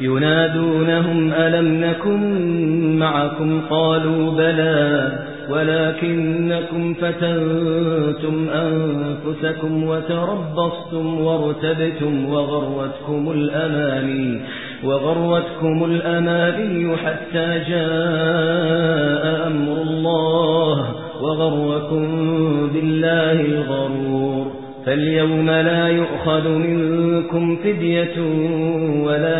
ينادونهم ألم نكن معكم؟ قالوا بلى ولكنكم فتنتم أنفسكم وتربصتم وارتبتم وغروتكم الأماني وغروتكم الأماني حتى جاء أمر الله وغركم بالله الغرور. فاليوم لا يؤخذ منكم فدية ولا